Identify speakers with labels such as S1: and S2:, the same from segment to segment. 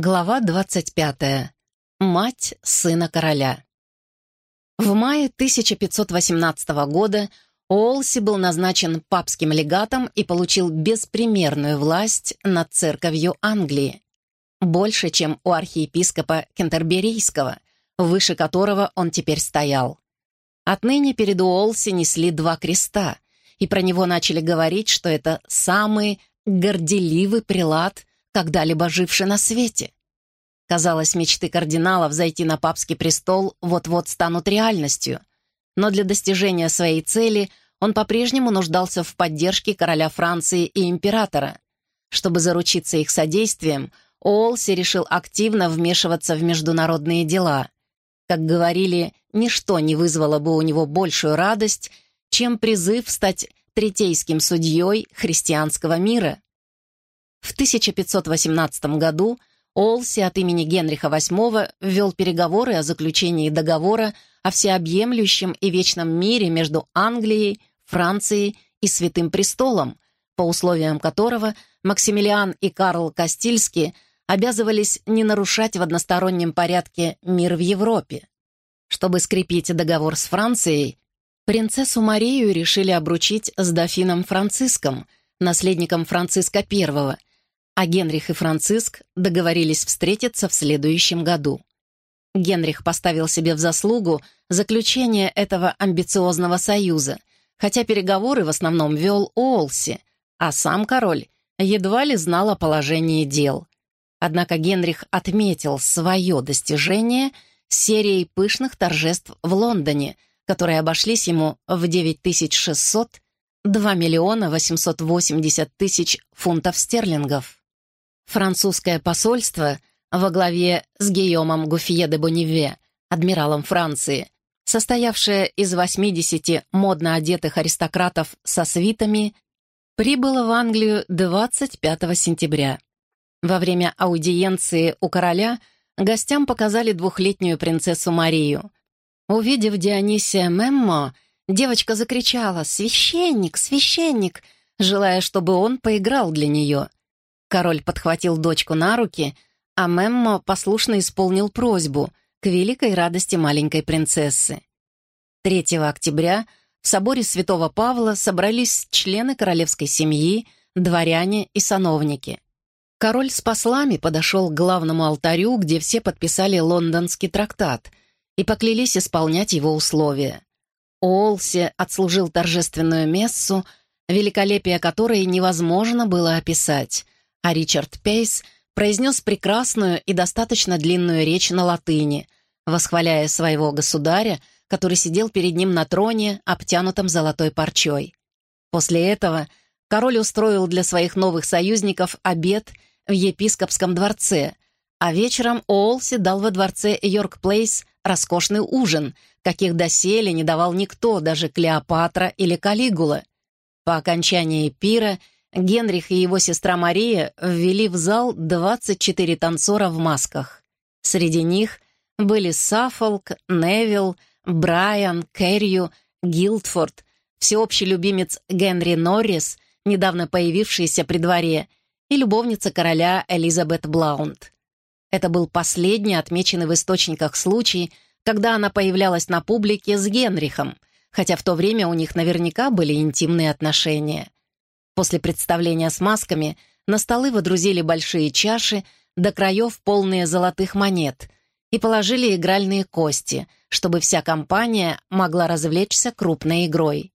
S1: Глава 25. Мать сына короля. В мае 1518 года Олси был назначен папским легатом и получил беспримерную власть над церковью Англии. Больше, чем у архиепископа Кентерберийского, выше которого он теперь стоял. Отныне перед Уолси несли два креста, и про него начали говорить, что это самый горделивый прилад, когда-либо живший на свете. Казалось, мечты кардиналов зайти на папский престол вот-вот станут реальностью. Но для достижения своей цели он по-прежнему нуждался в поддержке короля Франции и императора. Чтобы заручиться их содействием, Олси решил активно вмешиваться в международные дела. Как говорили, ничто не вызвало бы у него большую радость, чем призыв стать третейским судьей христианского мира. В 1518 году Олси от имени Генриха VIII ввел переговоры о заключении договора о всеобъемлющем и вечном мире между Англией, Францией и Святым Престолом, по условиям которого Максимилиан и Карл Кастильский обязывались не нарушать в одностороннем порядке мир в Европе. Чтобы скрепить договор с Францией, принцессу Марию решили обручить с дофином Франциском, наследником Франциска I, а Генрих и Франциск договорились встретиться в следующем году. Генрих поставил себе в заслугу заключение этого амбициозного союза, хотя переговоры в основном вел Олси, а сам король едва ли знал о положении дел. Однако Генрих отметил свое достижение серией пышных торжеств в Лондоне, которые обошлись ему в 9600 2 миллиона 880 тысяч фунтов стерлингов. Французское посольство во главе с Гийомом Гуфье де Бонневе, адмиралом Франции, состоявшее из 80 модно одетых аристократов со свитами, прибыло в Англию 25 сентября. Во время аудиенции у короля гостям показали двухлетнюю принцессу Марию. Увидев Дионисия Меммо, девочка закричала «Священник! Священник!», желая, чтобы он поиграл для нее. Король подхватил дочку на руки, а Меммо послушно исполнил просьбу к великой радости маленькой принцессы. 3 октября в соборе святого Павла собрались члены королевской семьи, дворяне и сановники. Король с послами подошел к главному алтарю, где все подписали лондонский трактат и поклялись исполнять его условия. Олси отслужил торжественную мессу, великолепие которой невозможно было описать — а Ричард Пейс произнес прекрасную и достаточно длинную речь на латыни, восхваляя своего государя, который сидел перед ним на троне, обтянутом золотой парчой. После этого король устроил для своих новых союзников обед в епископском дворце, а вечером Олси дал во дворце Йорк-Плейс роскошный ужин, каких доселе не давал никто, даже Клеопатра или Калигула. По окончании пира – Генрих и его сестра Мария ввели в зал 24 танцора в масках. Среди них были Саффолк, Невилл, Брайан, Керрию, Гилдфорд, всеобщий любимец Генри Норрис, недавно появившийся при дворе, и любовница короля Элизабет Блаунд. Это был последний отмеченный в источниках случай, когда она появлялась на публике с Генрихом, хотя в то время у них наверняка были интимные отношения. После представления с масками на столы водрузили большие чаши, до краев полные золотых монет, и положили игральные кости, чтобы вся компания могла развлечься крупной игрой.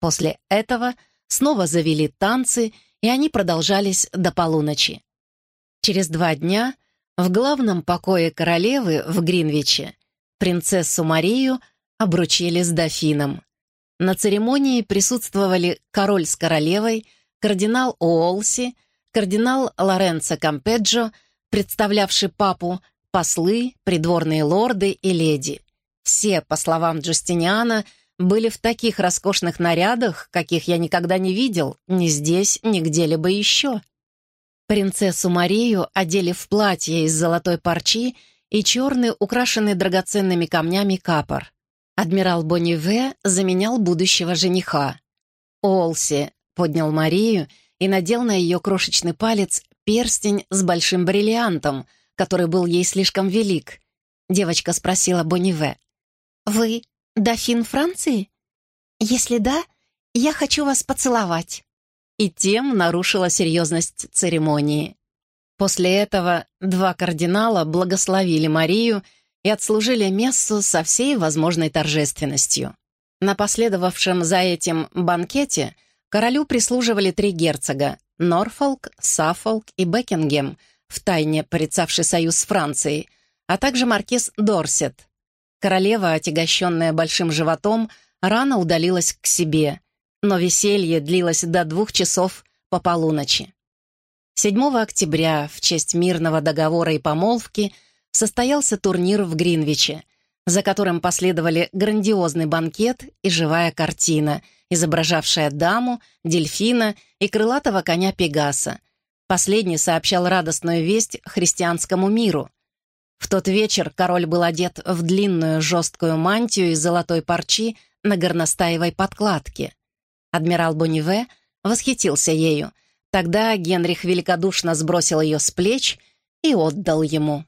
S1: После этого снова завели танцы, и они продолжались до полуночи. Через два дня в главном покое королевы в Гринвиче принцессу Марию обручили с дофином. На церемонии присутствовали король с королевой, кардинал Уолси, кардинал Лоренцо Кампеджо, представлявший папу, послы, придворные лорды и леди. Все, по словам Джустиниана, были в таких роскошных нарядах, каких я никогда не видел ни здесь, ни где-либо еще. Принцессу Марию одели в платье из золотой парчи и черный, украшенный драгоценными камнями капор. Адмирал Бонниве заменял будущего жениха. Олси поднял Марию и надел на ее крошечный палец перстень с большим бриллиантом, который был ей слишком велик. Девочка спросила Бонниве. «Вы дофин Франции? Если да, я хочу вас поцеловать». И тем нарушила серьезность церемонии. После этого два кардинала благословили Марию и отслужили мессу со всей возможной торжественностью. На последовавшем за этим банкете королю прислуживали три герцога — Норфолк, Саффолк и Бекингем, втайне порицавший союз с Францией, а также маркиз Дорсет. Королева, отягощенная большим животом, рано удалилась к себе, но веселье длилось до двух часов по полуночи. 7 октября в честь мирного договора и помолвки состоялся турнир в Гринвиче, за которым последовали грандиозный банкет и живая картина, изображавшая даму, дельфина и крылатого коня Пегаса. Последний сообщал радостную весть христианскому миру. В тот вечер король был одет в длинную жесткую мантию из золотой парчи на горностаевой подкладке. Адмирал Бонниве восхитился ею. Тогда Генрих великодушно сбросил ее с плеч и отдал ему.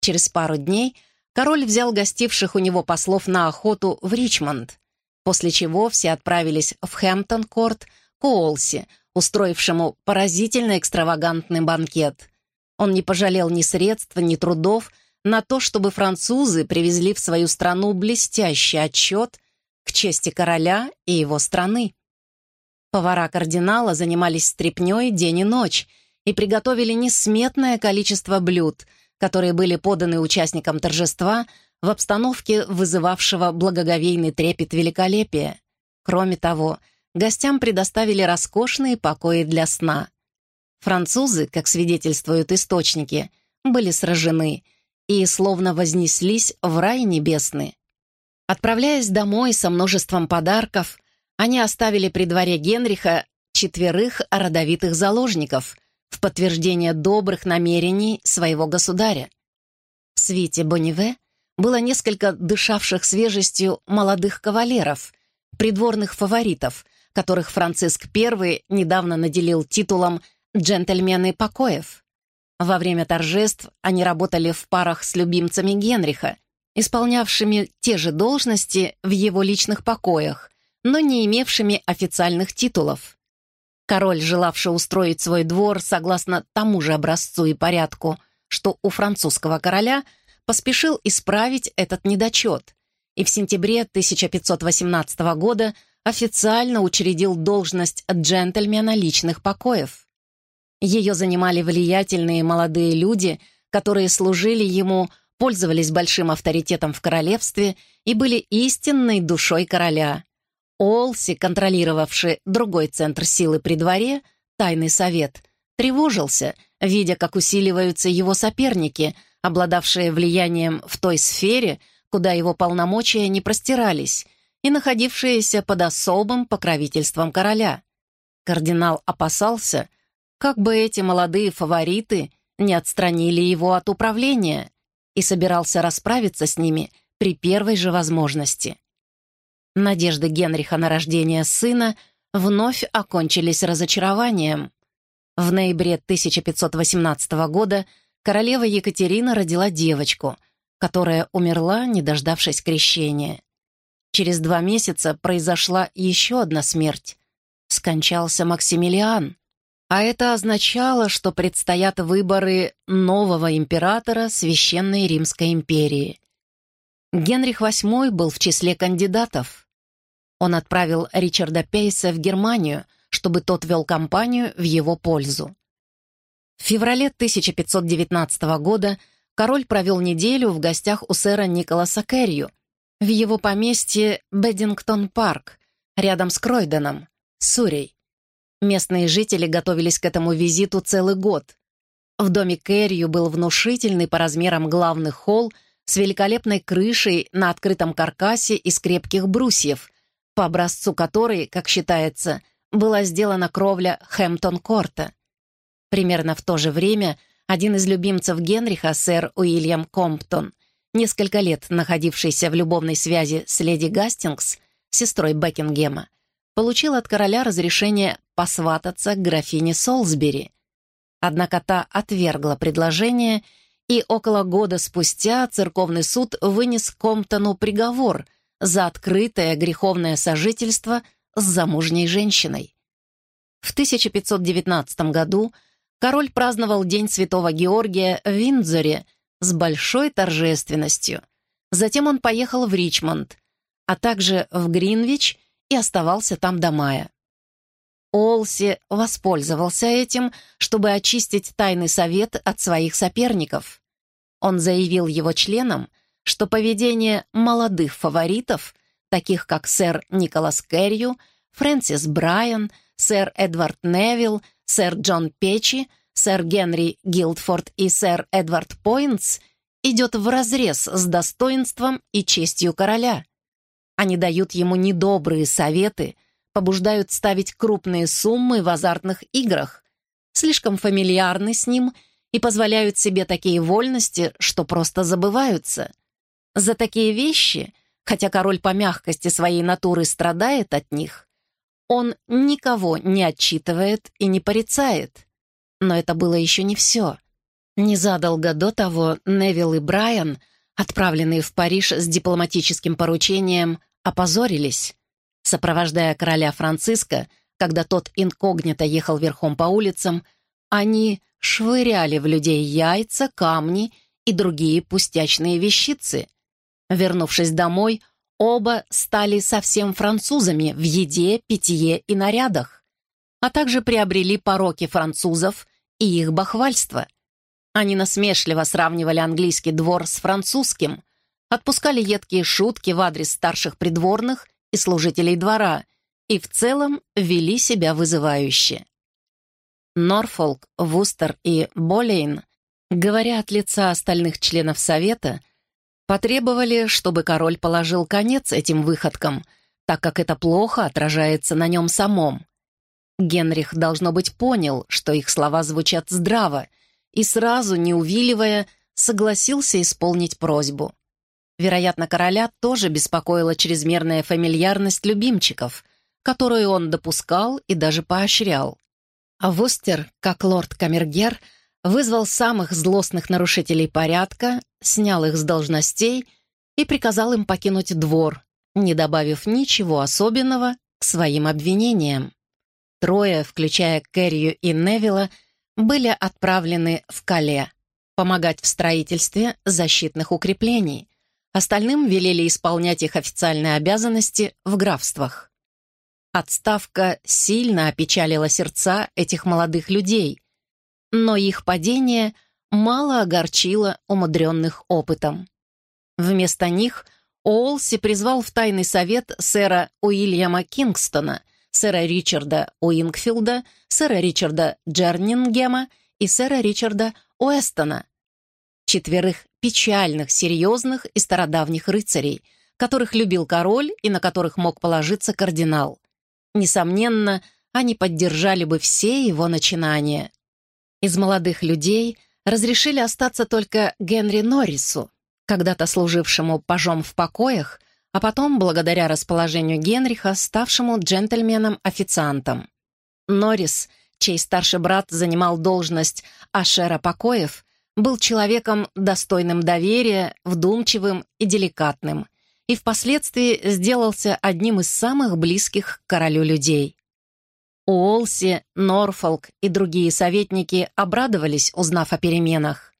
S1: Через пару дней король взял гостивших у него послов на охоту в Ричмонд, после чего все отправились в Хэмптон-корт к Уолси, устроившему поразительно экстравагантный банкет. Он не пожалел ни средств, ни трудов на то, чтобы французы привезли в свою страну блестящий отчет к чести короля и его страны. Повара кардинала занимались стряпнёй день и ночь и приготовили несметное количество блюд, которые были поданы участникам торжества в обстановке вызывавшего благоговейный трепет великолепия. Кроме того, гостям предоставили роскошные покои для сна. Французы, как свидетельствуют источники, были сражены и словно вознеслись в рай небесный. Отправляясь домой со множеством подарков, они оставили при дворе Генриха четверых родовитых заложников в подтверждение добрых намерений своего государя. В свите Бонниве было несколько дышавших свежестью молодых кавалеров, придворных фаворитов, которых Франциск I недавно наделил титулом «джентльмены покоев». Во время торжеств они работали в парах с любимцами Генриха, исполнявшими те же должности в его личных покоях, но не имевшими официальных титулов. Король, желавший устроить свой двор согласно тому же образцу и порядку, что у французского короля, поспешил исправить этот недочет и в сентябре 1518 года официально учредил должность джентльмена личных покоев. Ее занимали влиятельные молодые люди, которые служили ему, пользовались большим авторитетом в королевстве и были истинной душой короля. Олси, контролировавший другой центр силы при дворе, тайный совет, тревожился, видя, как усиливаются его соперники, обладавшие влиянием в той сфере, куда его полномочия не простирались, и находившиеся под особым покровительством короля. Кардинал опасался, как бы эти молодые фавориты не отстранили его от управления, и собирался расправиться с ними при первой же возможности. Надежды Генриха на рождение сына вновь окончились разочарованием. В ноябре 1518 года королева Екатерина родила девочку, которая умерла, не дождавшись крещения. Через два месяца произошла еще одна смерть. Скончался Максимилиан. А это означало, что предстоят выборы нового императора Священной Римской империи. Генрих VIII был в числе кандидатов. Он отправил Ричарда Пейса в Германию, чтобы тот вел кампанию в его пользу. В феврале 1519 года король провел неделю в гостях у сэра Николаса Керрию в его поместье Беддингтон-парк, рядом с Кройденом, Сурей. Местные жители готовились к этому визиту целый год. В доме Кэррию был внушительный по размерам главный холл с великолепной крышей на открытом каркасе из крепких брусьев, по образцу которой, как считается, была сделана кровля Хэмптон-Корта. Примерно в то же время один из любимцев Генриха, сэр Уильям Комптон, несколько лет находившийся в любовной связи с леди Гастингс, сестрой Бекингема, получил от короля разрешение посвататься к графине Солсбери. Однако та отвергла предложение, и около года спустя церковный суд вынес Комптону приговор за открытое греховное сожительство с замужней женщиной. В 1519 году король праздновал День Святого Георгия в Виндзоре с большой торжественностью. Затем он поехал в Ричмонд, а также в Гринвич и оставался там до мая. Олси воспользовался этим, чтобы очистить тайный совет от своих соперников. Он заявил его членам, что поведение молодых фаворитов, таких как сэр Николас Керрию, Фрэнсис Брайан, сэр Эдвард Невилл, сэр Джон Печи, сэр Генри Гилдфорд и сэр Эдвард Пойнтс, идет вразрез с достоинством и честью короля. Они дают ему недобрые советы, побуждают ставить крупные суммы в азартных играх, слишком фамильярны с ним и позволяют себе такие вольности, что просто забываются. За такие вещи, хотя король по мягкости своей натуры страдает от них, он никого не отчитывает и не порицает. Но это было еще не все. Незадолго до того Невилл и Брайан, отправленные в Париж с дипломатическим поручением, опозорились. Сопровождая короля Франциска, когда тот инкогнито ехал верхом по улицам, они швыряли в людей яйца, камни и другие пустячные вещицы. Вернувшись домой, оба стали совсем французами в еде, питье и нарядах, а также приобрели пороки французов и их бахвальство. Они насмешливо сравнивали английский двор с французским, отпускали едкие шутки в адрес старших придворных и служителей двора и в целом вели себя вызывающе. Норфолк, Вустер и Болейн, говоря от лица остальных членов Совета, потребовали, чтобы король положил конец этим выходкам, так как это плохо отражается на нем самом. Генрих, должно быть, понял, что их слова звучат здраво, и сразу, не увиливая, согласился исполнить просьбу. Вероятно, короля тоже беспокоила чрезмерная фамильярность любимчиков, которую он допускал и даже поощрял. А Вустер, как лорд Камергер, вызвал самых злостных нарушителей порядка, снял их с должностей и приказал им покинуть двор, не добавив ничего особенного к своим обвинениям. Трое, включая Кэррию и Невилла, были отправлены в Кале помогать в строительстве защитных укреплений, Остальным велели исполнять их официальные обязанности в графствах. Отставка сильно опечалила сердца этих молодых людей, но их падение мало огорчило умудренных опытом. Вместо них Олси призвал в тайный совет сэра Уильяма Кингстона, сэра Ричарда Уингфилда, сэра Ричарда Джернингема и сэра Ричарда Уэстона, четверых печальных, серьезных и стародавних рыцарей, которых любил король и на которых мог положиться кардинал. Несомненно, они поддержали бы все его начинания. Из молодых людей разрешили остаться только Генри Норрису, когда-то служившему пажом в покоях, а потом, благодаря расположению Генриха, ставшему джентльменом-официантом. Норрис, чей старший брат занимал должность ашера покоев, был человеком достойным доверия, вдумчивым и деликатным, и впоследствии сделался одним из самых близких к королю людей. Уолси, Норфолк и другие советники обрадовались, узнав о переменах.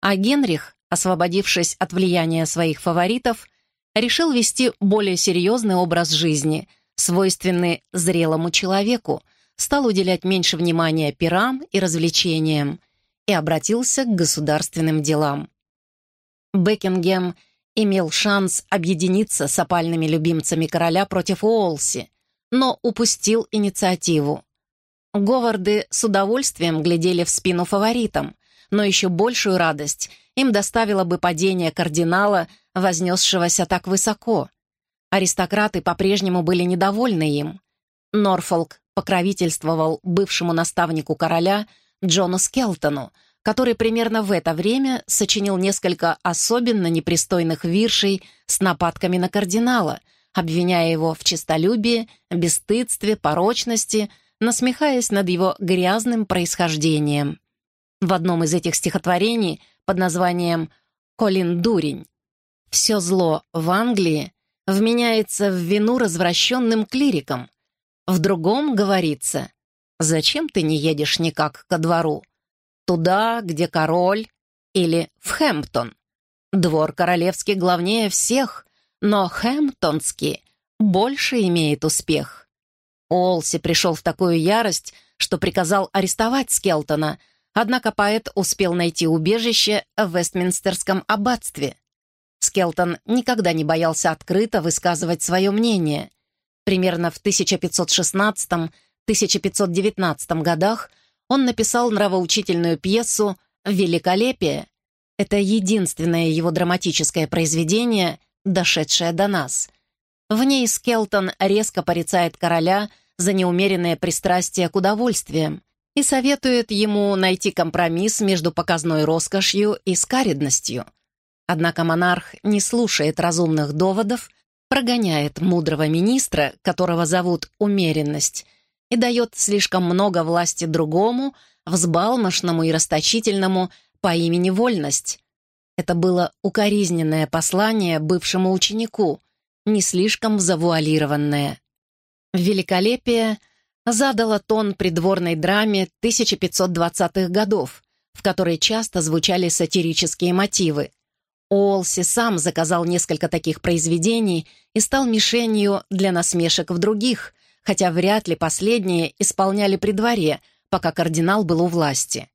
S1: А Генрих, освободившись от влияния своих фаворитов, решил вести более серьезный образ жизни, свойственный зрелому человеку, стал уделять меньше внимания пирам и развлечениям, и обратился к государственным делам. Бекингем имел шанс объединиться с опальными любимцами короля против Уолси, но упустил инициативу. Говарды с удовольствием глядели в спину фаворитам, но еще большую радость им доставило бы падение кардинала, вознесшегося так высоко. Аристократы по-прежнему были недовольны им. Норфолк покровительствовал бывшему наставнику короля Джону Скелтону, который примерно в это время сочинил несколько особенно непристойных виршей с нападками на кардинала, обвиняя его в честолюбии, бесстыдстве, порочности, насмехаясь над его грязным происхождением. В одном из этих стихотворений под названием «Колин Дурень» «Все зло в Англии вменяется в вину развращенным клирикам». В другом говорится «Зачем ты не едешь никак ко двору? Туда, где король, или в Хэмптон. Двор королевский главнее всех, но Хэмптонский больше имеет успех». Олси пришел в такую ярость, что приказал арестовать Скелтона, однако поэт успел найти убежище в Вестминстерском аббатстве. Скелтон никогда не боялся открыто высказывать свое мнение. Примерно в 1516-1519 годах он написал нравоучительную пьесу «Великолепие». Это единственное его драматическое произведение, дошедшее до нас. В ней Скелтон резко порицает короля за неумеренное пристрастие к удовольствиям и советует ему найти компромисс между показной роскошью и скаридностью – Однако монарх не слушает разумных доводов, прогоняет мудрого министра, которого зовут умеренность, и дает слишком много власти другому, взбалмошному и расточительному по имени Вольность. Это было укоризненное послание бывшему ученику, не слишком завуалированное. Великолепие задало тон придворной драме 1520-х годов, в которой часто звучали сатирические мотивы. Олси сам заказал несколько таких произведений и стал мишенью для насмешек в других, хотя вряд ли последние исполняли при дворе, пока кардинал был у власти.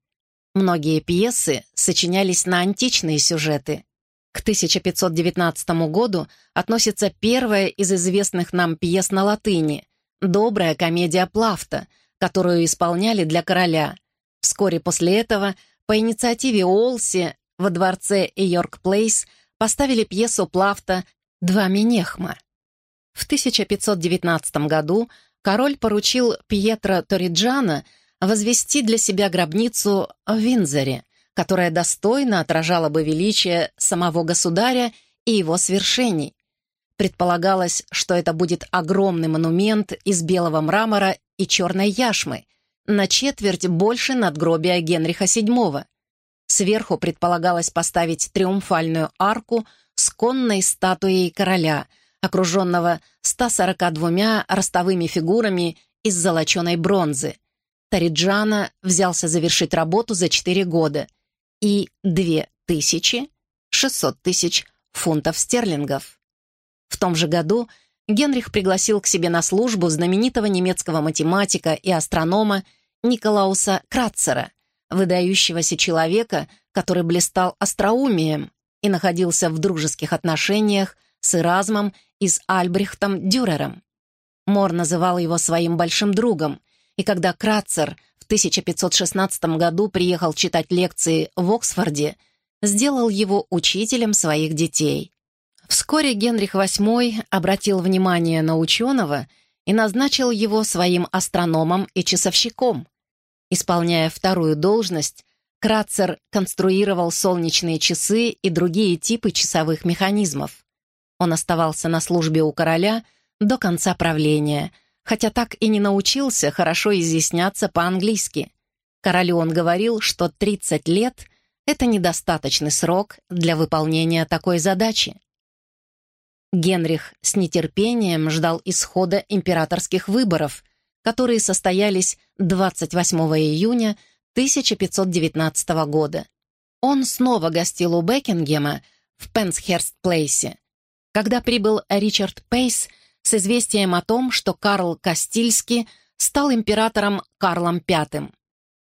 S1: Многие пьесы сочинялись на античные сюжеты. К 1519 году относится первая из известных нам пьес на латыни «Добрая комедия Плафта», которую исполняли для короля. Вскоре после этого по инициативе Олси во дворце Йорк-Плейс поставили пьесу Плафта «Два Минехма». В 1519 году король поручил Пьетро Ториджана возвести для себя гробницу в Винзоре, которая достойно отражала бы величие самого государя и его свершений. Предполагалось, что это будет огромный монумент из белого мрамора и черной яшмы, на четверть больше надгробия Генриха VII. Сверху предполагалось поставить триумфальную арку с конной статуей короля, окруженного 142 ростовыми фигурами из золоченой бронзы. Тариджана взялся завершить работу за 4 года и 2600 тысяч фунтов стерлингов. В том же году Генрих пригласил к себе на службу знаменитого немецкого математика и астронома Николауса Кратцера, выдающегося человека, который блистал остроумием и находился в дружеских отношениях с Эразмом и с Альбрехтом Дюрером. Мор называл его своим большим другом, и когда Кратцер в 1516 году приехал читать лекции в Оксфорде, сделал его учителем своих детей. Вскоре Генрих VIII обратил внимание на ученого и назначил его своим астрономом и часовщиком. Исполняя вторую должность, Кратцер конструировал солнечные часы и другие типы часовых механизмов. Он оставался на службе у короля до конца правления, хотя так и не научился хорошо изъясняться по-английски. Королю он говорил, что 30 лет — это недостаточный срок для выполнения такой задачи. Генрих с нетерпением ждал исхода императорских выборов — которые состоялись 28 июня 1519 года. Он снова гостил у Бекингема в Пенсхерст-Плейсе, когда прибыл Ричард Пейс с известием о том, что Карл Кастильский стал императором Карлом V.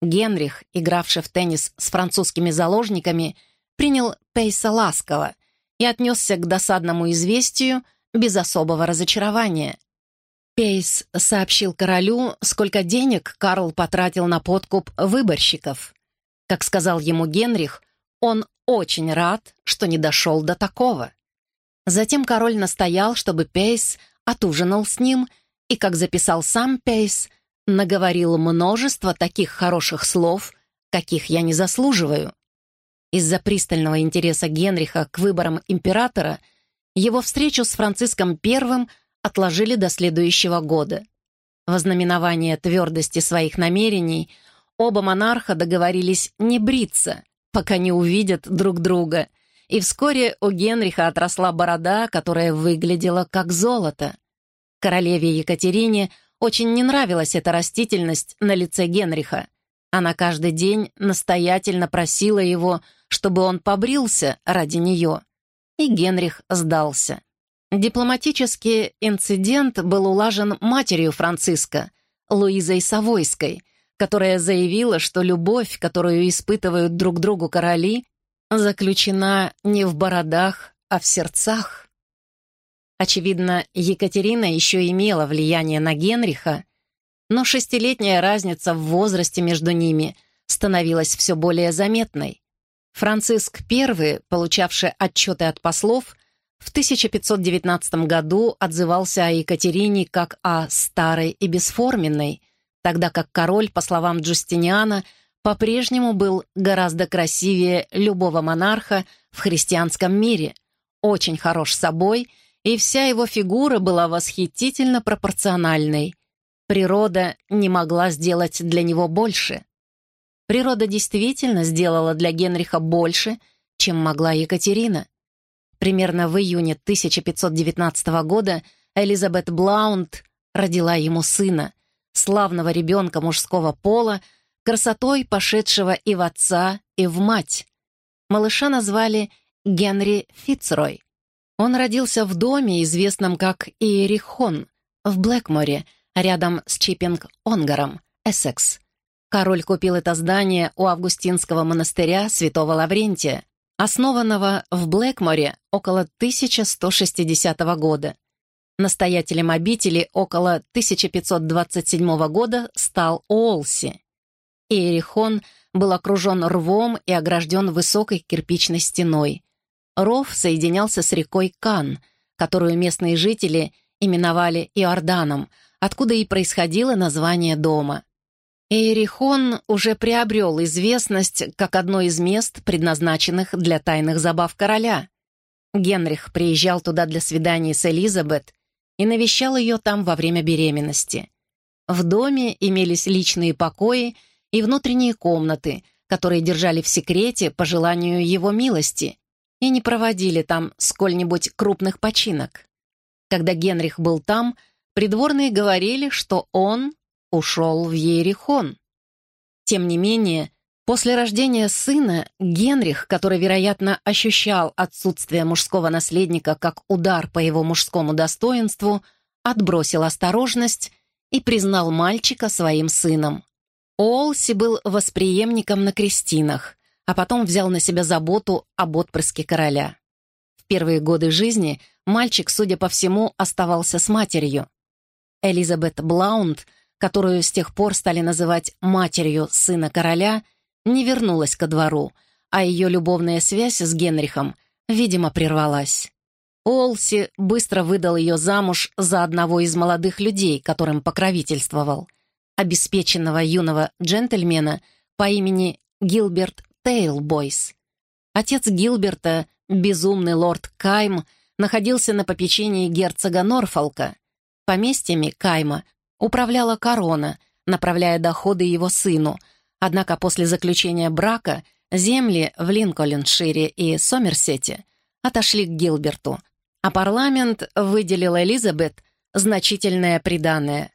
S1: Генрих, игравший в теннис с французскими заложниками, принял Пейса ласково и отнесся к досадному известию без особого разочарования. Пейс сообщил королю, сколько денег Карл потратил на подкуп выборщиков. Как сказал ему Генрих, он очень рад, что не дошел до такого. Затем король настоял, чтобы Пейс отужинал с ним, и, как записал сам Пейс, наговорил множество таких хороших слов, каких я не заслуживаю. Из-за пристального интереса Генриха к выборам императора его встречу с Франциском I – отложили до следующего года. Во знаменование твердости своих намерений Оба монарха договорились не бриться, пока не увидят друг друга, и вскоре у Генриха отросла борода, которая выглядела как золото. Королеве Екатерине очень не нравилась эта растительность на лице Генриха. Она каждый день настоятельно просила его, чтобы он побрился ради нее. И Генрих сдался. Дипломатический инцидент был улажен матерью Франциска, Луизой Савойской, которая заявила, что любовь, которую испытывают друг другу короли, заключена не в бородах, а в сердцах. Очевидно, Екатерина еще имела влияние на Генриха, но шестилетняя разница в возрасте между ними становилась все более заметной. Франциск I, получавший отчеты от послов, в 1519 году отзывался о Екатерине как о старой и бесформенной, тогда как король, по словам Джустиниана, по-прежнему был гораздо красивее любого монарха в христианском мире, очень хорош собой, и вся его фигура была восхитительно пропорциональной. Природа не могла сделать для него больше. Природа действительно сделала для Генриха больше, чем могла Екатерина. Примерно в июне 1519 года Элизабет Блаунд родила ему сына, славного ребенка мужского пола, красотой пошедшего и в отца, и в мать. Малыша назвали Генри Фицрой. Он родился в доме, известном как Иерихон, в Блэкморе, рядом с Чиппинг-Онгаром, Эссекс. Король купил это здание у Августинского монастыря Святого Лаврентия, основанного в Блэкморе около 1160 года. Настоятелем обители около 1527 года стал Уолси. Иерихон был окружен рвом и огражден высокой кирпичной стеной. Ров соединялся с рекой Кан, которую местные жители именовали Иорданом, откуда и происходило название дома. Иерихон уже приобрел известность как одно из мест, предназначенных для тайных забав короля. Генрих приезжал туда для свиданий с Элизабет и навещал ее там во время беременности. В доме имелись личные покои и внутренние комнаты, которые держали в секрете по желанию его милости и не проводили там сколь-нибудь крупных починок. Когда Генрих был там, придворные говорили, что он ушел в Ерихон. Тем не менее, после рождения сына Генрих, который, вероятно, ощущал отсутствие мужского наследника как удар по его мужскому достоинству, отбросил осторожность и признал мальчика своим сыном. Олси был восприемником на крестинах, а потом взял на себя заботу об отпрыске короля. В первые годы жизни мальчик, судя по всему, оставался с матерью. Элизабет Блаунд которую с тех пор стали называть матерью сына короля, не вернулась ко двору, а ее любовная связь с Генрихом, видимо, прервалась. Олси быстро выдал ее замуж за одного из молодых людей, которым покровительствовал, обеспеченного юного джентльмена по имени Гилберт Тейлбойс. Отец Гилберта, безумный лорд Кайм, находился на попечении герцога Норфолка. Поместьями Кайма управляла корона, направляя доходы его сыну, однако после заключения брака земли в Линкольншире и Сомерсете отошли к Гилберту, а парламент выделил Элизабет значительное приданое.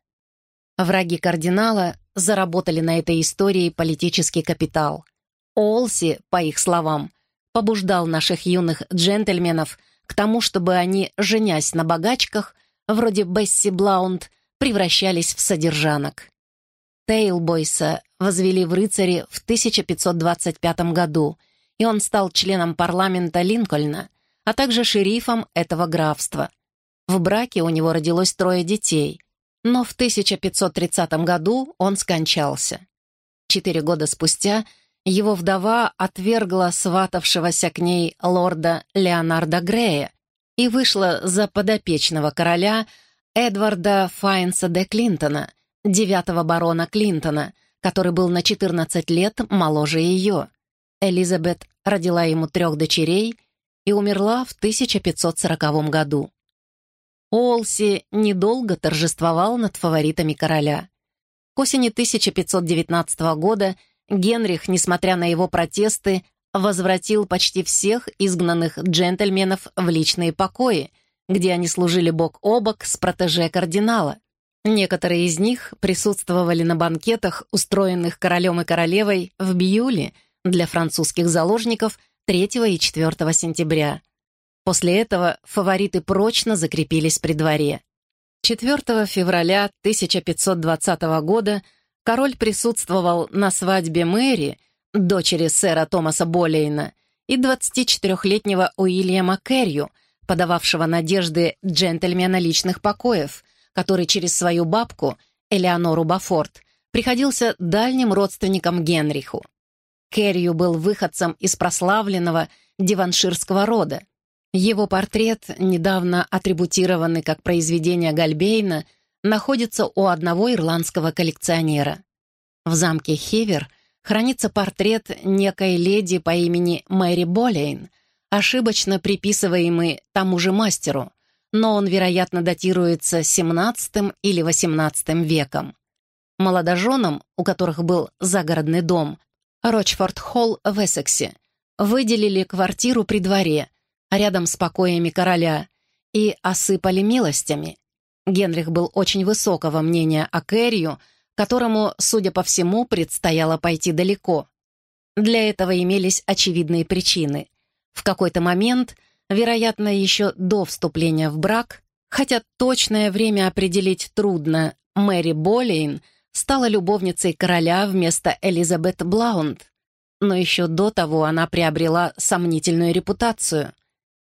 S1: Враги кардинала заработали на этой истории политический капитал. Олси, по их словам, побуждал наших юных джентльменов к тому, чтобы они, женясь на богачках, вроде Бесси Блаунд, превращались в содержанок. Тейлбойса возвели в рыцари в 1525 году, и он стал членом парламента Линкольна, а также шерифом этого графства. В браке у него родилось трое детей, но в 1530 году он скончался. Четыре года спустя его вдова отвергла сватавшегося к ней лорда Леонарда Грея и вышла за подопечного короля Эдварда Файнса де Клинтона, девятого барона Клинтона, который был на 14 лет моложе ее. Элизабет родила ему трех дочерей и умерла в 1540 году. Олси недолго торжествовал над фаворитами короля. К осени 1519 года Генрих, несмотря на его протесты, возвратил почти всех изгнанных джентльменов в личные покои, где они служили бок о бок с протеже кардинала. Некоторые из них присутствовали на банкетах, устроенных королем и королевой в Бьюле для французских заложников 3 и 4 сентября. После этого фавориты прочно закрепились при дворе. 4 февраля 1520 года король присутствовал на свадьбе Мэри, дочери сэра Томаса Болейна, и 24-летнего Уильяма Керрю, подававшего надежды джентльмена личных покоев, который через свою бабку, Элеонору Бафорт, приходился дальним родственником Генриху. Керрию был выходцем из прославленного диванширского рода. Его портрет, недавно атрибутированный как произведение Гальбейна, находится у одного ирландского коллекционера. В замке Хивер хранится портрет некой леди по имени Мэри Болейн, ошибочно приписываемый тому же мастеру, но он, вероятно, датируется XVII или XVIII веком. Молодоженам, у которых был загородный дом, Рочфорд-Холл в Эссексе, выделили квартиру при дворе, рядом с покоями короля, и осыпали милостями. Генрих был очень высокого мнения о Кэррию, которому, судя по всему, предстояло пойти далеко. Для этого имелись очевидные причины. В какой-то момент, вероятно, еще до вступления в брак, хотя точное время определить трудно, Мэри Болейн стала любовницей короля вместо Элизабет Блаунд, но еще до того она приобрела сомнительную репутацию.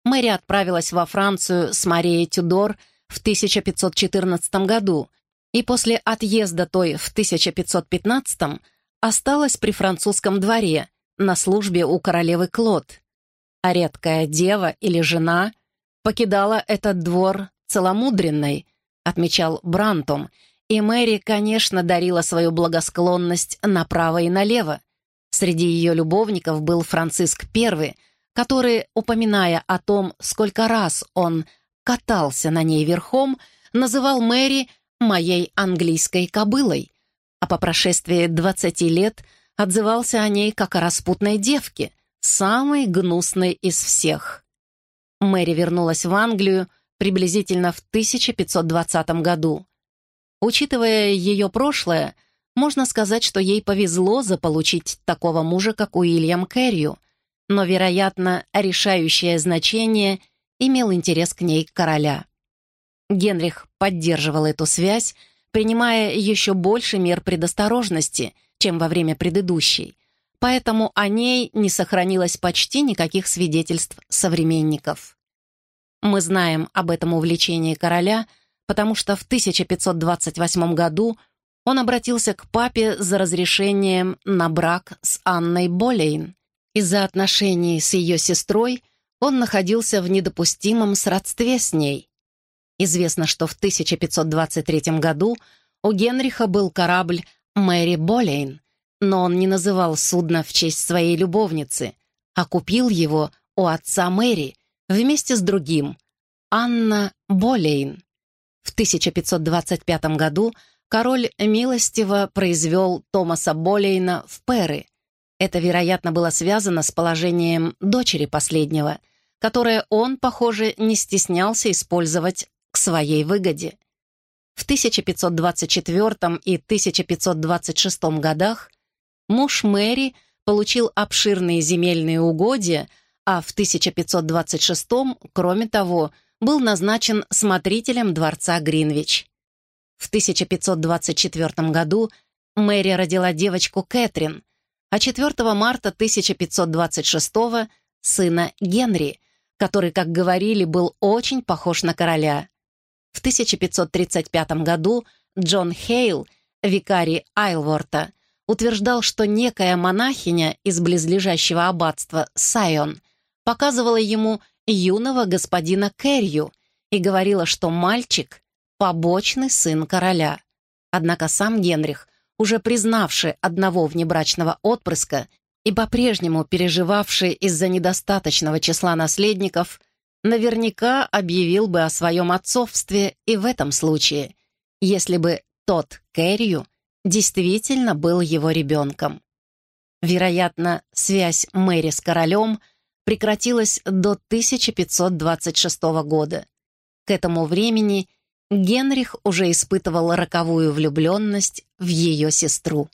S1: Мэри отправилась во Францию с Марией Тюдор в 1514 году и после отъезда той в 1515 осталась при французском дворе на службе у королевы Клод. А редкая дева или жена покидала этот двор целомудренной, отмечал Брантом, и Мэри, конечно, дарила свою благосклонность направо и налево. Среди ее любовников был Франциск I — который, упоминая о том, сколько раз он катался на ней верхом, называл Мэри «моей английской кобылой», а по прошествии 20 лет отзывался о ней как о распутной девке, самой гнусной из всех. Мэри вернулась в Англию приблизительно в 1520 году. Учитывая ее прошлое, можно сказать, что ей повезло заполучить такого мужа, как Уильям Кэррию — но, вероятно, решающее значение имел интерес к ней короля. Генрих поддерживал эту связь, принимая еще больше мер предосторожности, чем во время предыдущей, поэтому о ней не сохранилось почти никаких свидетельств современников. Мы знаем об этом увлечении короля, потому что в 1528 году он обратился к папе за разрешением на брак с Анной Болейн, из-за отношений с ее сестрой он находился в недопустимом сродстве с ней. Известно, что в 1523 году у Генриха был корабль «Мэри Болейн», но он не называл судно в честь своей любовницы, а купил его у отца Мэри вместе с другим, Анна Болейн. В 1525 году король милостиво произвел Томаса Болейна в Перы, это, вероятно, было связано с положением дочери последнего, которое он, похоже, не стеснялся использовать к своей выгоде. В 1524 и 1526 годах муж Мэри получил обширные земельные угодья, а в 1526, кроме того, был назначен смотрителем дворца Гринвич. В 1524 году Мэри родила девочку Кэтрин, а 4 марта 1526 сына Генри, который, как говорили, был очень похож на короля. В 1535 году Джон Хейл, викарий Айлворта, утверждал, что некая монахиня из близлежащего аббатства Сайон показывала ему юного господина Кэррию и говорила, что мальчик — побочный сын короля. Однако сам Генрих уже признавший одного внебрачного отпрыска и по-прежнему переживавший из-за недостаточного числа наследников, наверняка объявил бы о своем отцовстве и в этом случае, если бы тот Кэррию действительно был его ребенком. Вероятно, связь Мэри с королем прекратилась до 1526 года. К этому времени Генрих уже испытывал роковую влюбленность в ее сестру.